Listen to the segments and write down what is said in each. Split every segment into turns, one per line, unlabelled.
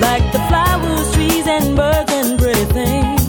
like the flowers, trees, and birds and pretty things.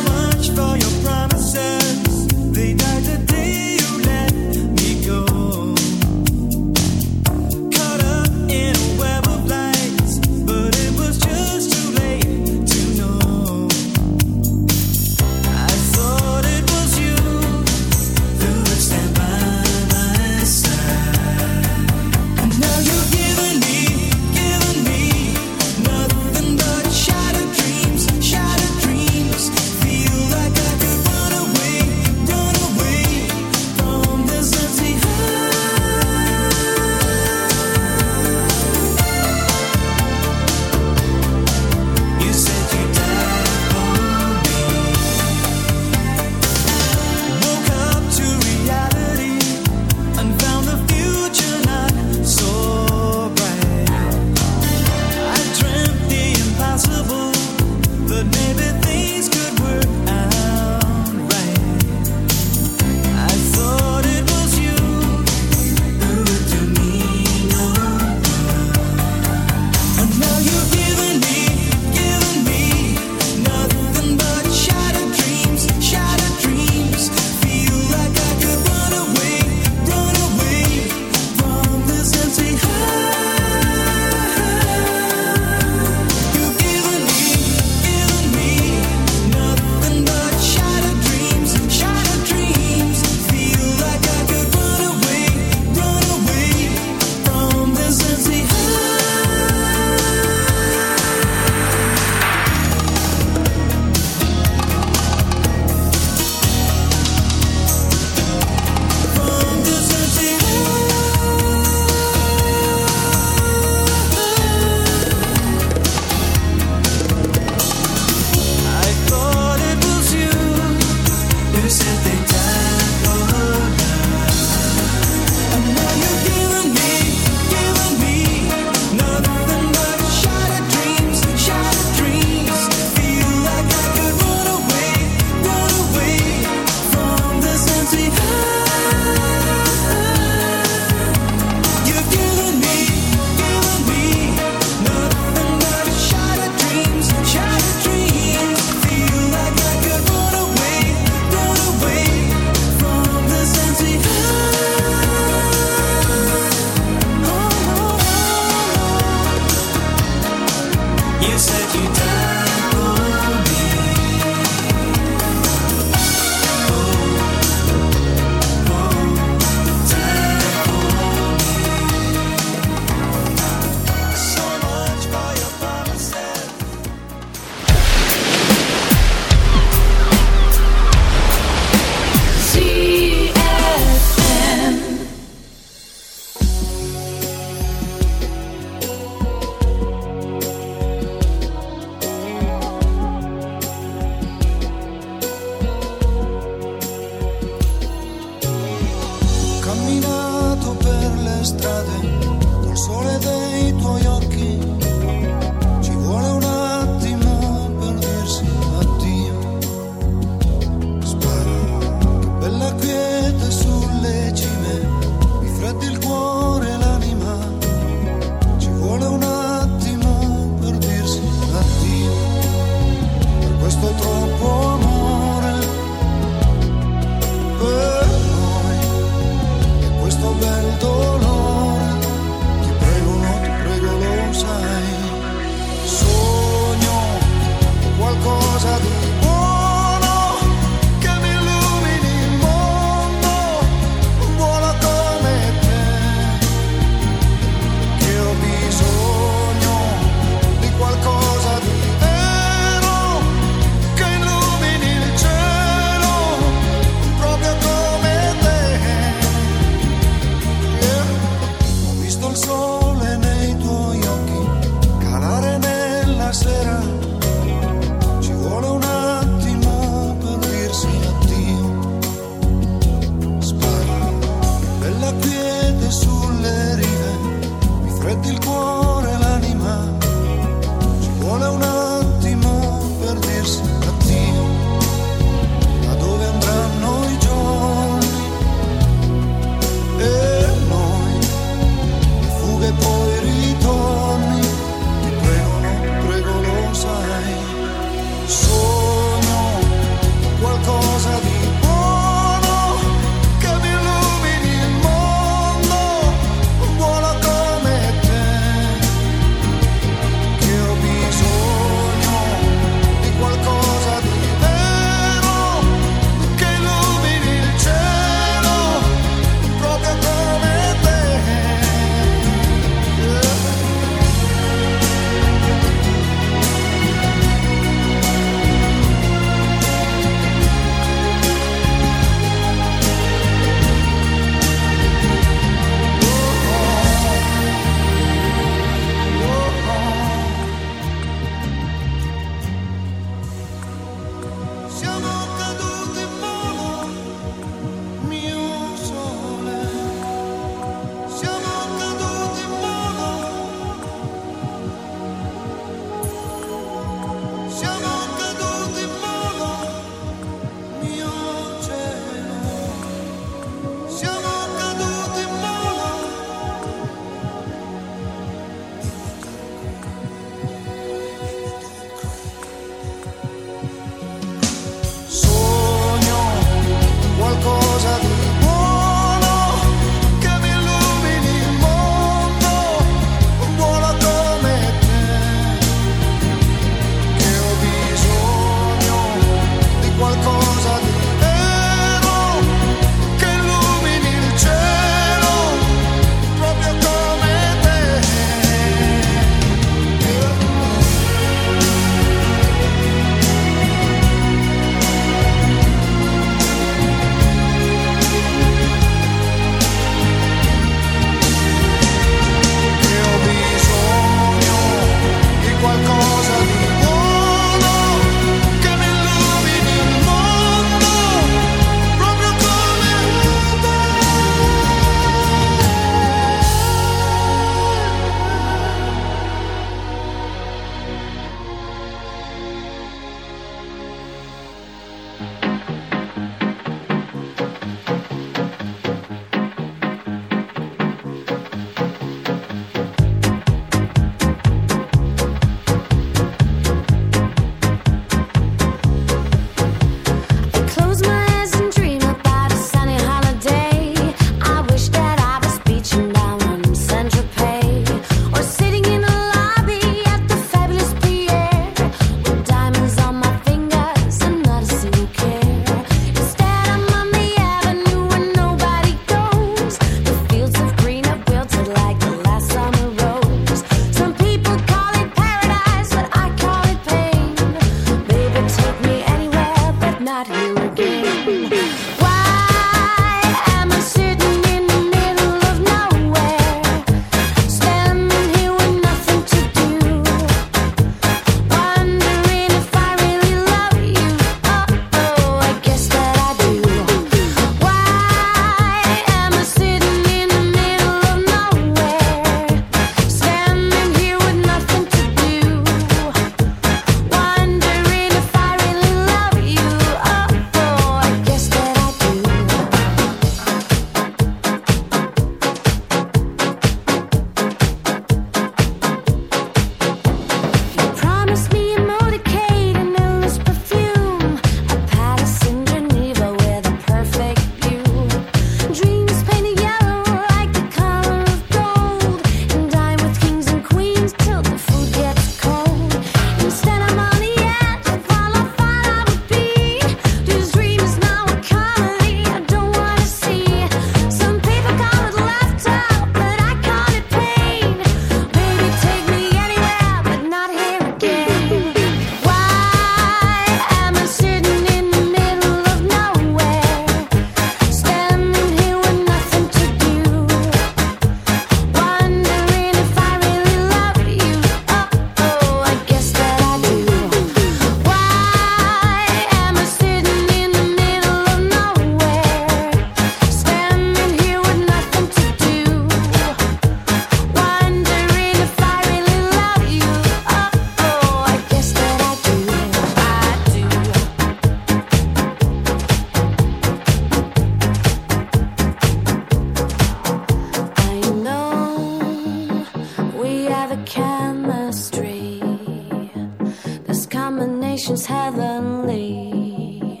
nation's heavenly.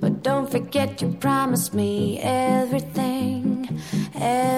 But don't forget you promised me everything.
everything.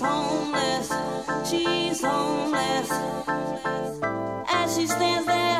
homeless, she's homeless. As she stands there.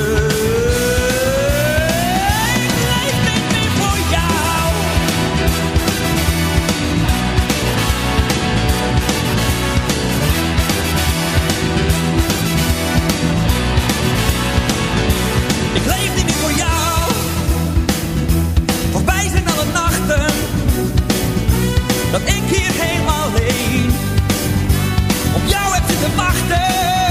dat ik hier helemaal alleen op jou heb zitten wachten.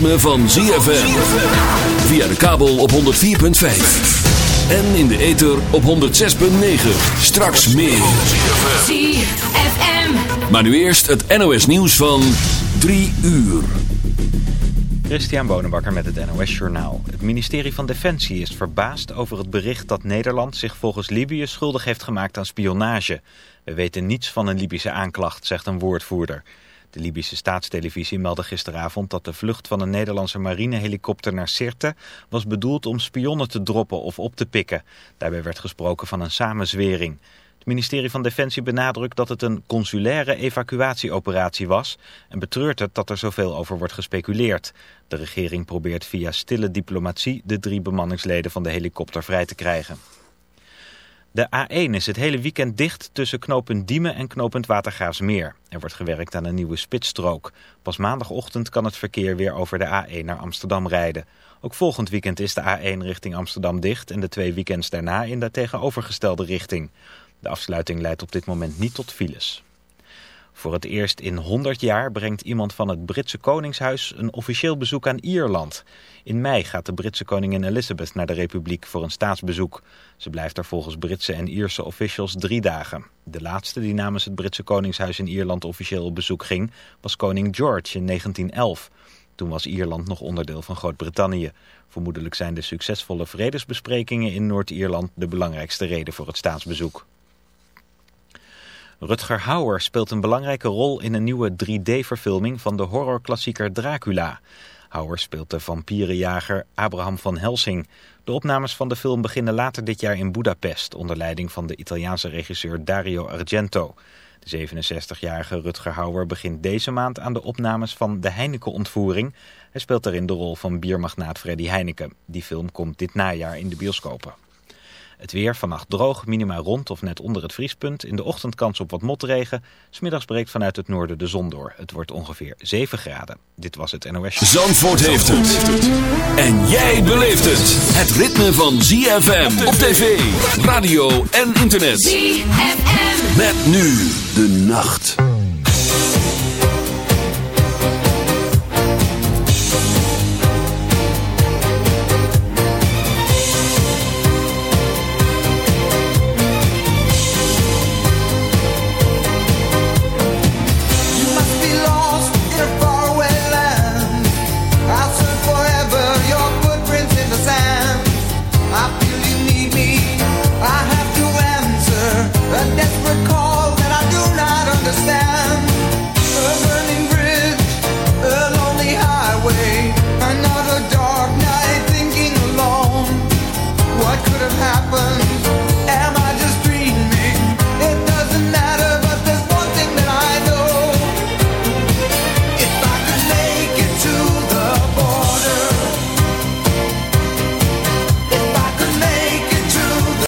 Ritme van ZFM. Via de kabel op 104.5. En in de ether op 106.9. Straks meer.
ZFM.
Maar nu eerst het NOS nieuws van 3 uur.
Christian Bonenbakker met het NOS Journaal. Het ministerie van Defensie is verbaasd over het bericht dat Nederland zich volgens Libië schuldig heeft gemaakt aan spionage. We weten niets van een Libische aanklacht, zegt een woordvoerder. De Libische staatstelevisie meldde gisteravond dat de vlucht van een Nederlandse marinehelikopter naar Sirte was bedoeld om spionnen te droppen of op te pikken. Daarbij werd gesproken van een samenzwering. Het ministerie van Defensie benadrukt dat het een consulaire evacuatieoperatie was en betreurt het dat er zoveel over wordt gespeculeerd. De regering probeert via stille diplomatie de drie bemanningsleden van de helikopter vrij te krijgen. De A1 is het hele weekend dicht tussen knooppunt Diemen en knooppunt Watergraafsmeer. Er wordt gewerkt aan een nieuwe spitsstrook. Pas maandagochtend kan het verkeer weer over de A1 naar Amsterdam rijden. Ook volgend weekend is de A1 richting Amsterdam dicht en de twee weekends daarna in de tegenovergestelde richting. De afsluiting leidt op dit moment niet tot files. Voor het eerst in 100 jaar brengt iemand van het Britse Koningshuis een officieel bezoek aan Ierland. In mei gaat de Britse koningin Elizabeth naar de Republiek voor een staatsbezoek. Ze blijft er volgens Britse en Ierse officials drie dagen. De laatste die namens het Britse Koningshuis in Ierland officieel op bezoek ging was koning George in 1911. Toen was Ierland nog onderdeel van Groot-Brittannië. Vermoedelijk zijn de succesvolle vredesbesprekingen in Noord-Ierland de belangrijkste reden voor het staatsbezoek. Rutger Hauer speelt een belangrijke rol in een nieuwe 3D-verfilming van de horrorklassieker Dracula. Hauer speelt de vampierenjager Abraham van Helsing. De opnames van de film beginnen later dit jaar in Budapest... onder leiding van de Italiaanse regisseur Dario Argento. De 67-jarige Rutger Hauer begint deze maand aan de opnames van De Heineken-ontvoering. Hij speelt daarin de rol van biermagnaat Freddy Heineken. Die film komt dit najaar in de bioscopen. Het weer vannacht droog, minima rond of net onder het vriespunt. In de ochtend kans op wat motregen. Smiddags breekt vanuit het noorden de zon door. Het wordt ongeveer 7 graden. Dit was het NOS.
Zandvoort heeft het. En jij beleeft het. Het ritme van ZFM op tv, radio en internet.
ZFM.
Met nu de nacht.